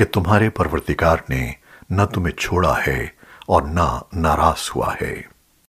कि तुम्हारे परवर्तिकार ने न तुम्हें छोड़ा है और न नाराज़ हुआ है।